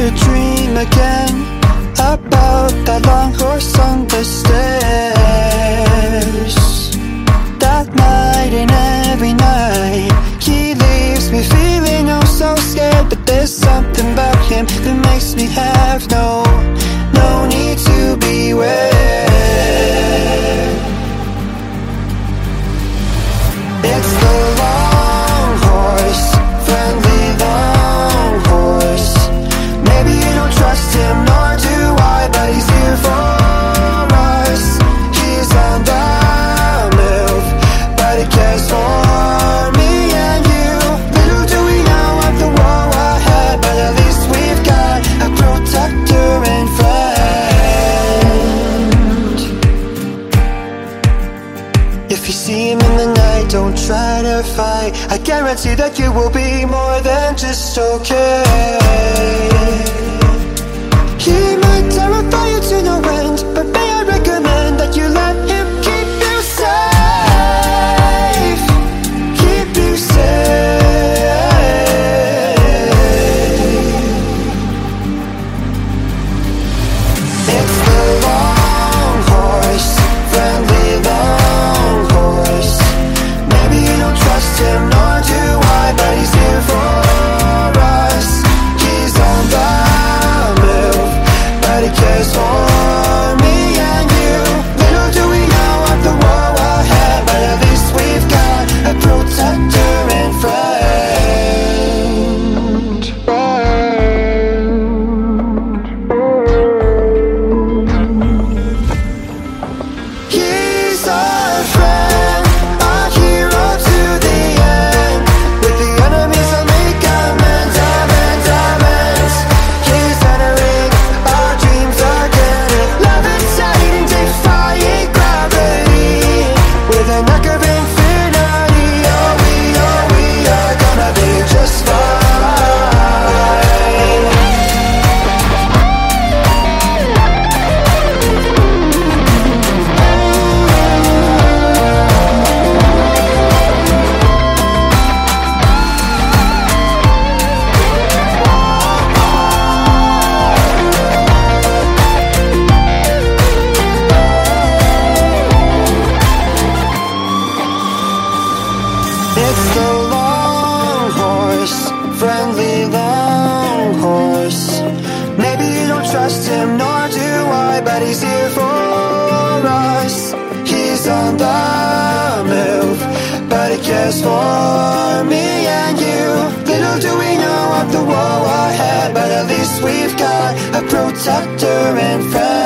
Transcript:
to dream again. About that long horse on the stairs If you see him in the night, don't try to fight. I guarantee that you will be more than just okay. soul It's the long horse, friendly long horse. Maybe you don't trust him, nor do I, but he's here for us. He's on the move, but he cares for me and you. Little do we know of the woe ahead, but at least we've got a protector and friend.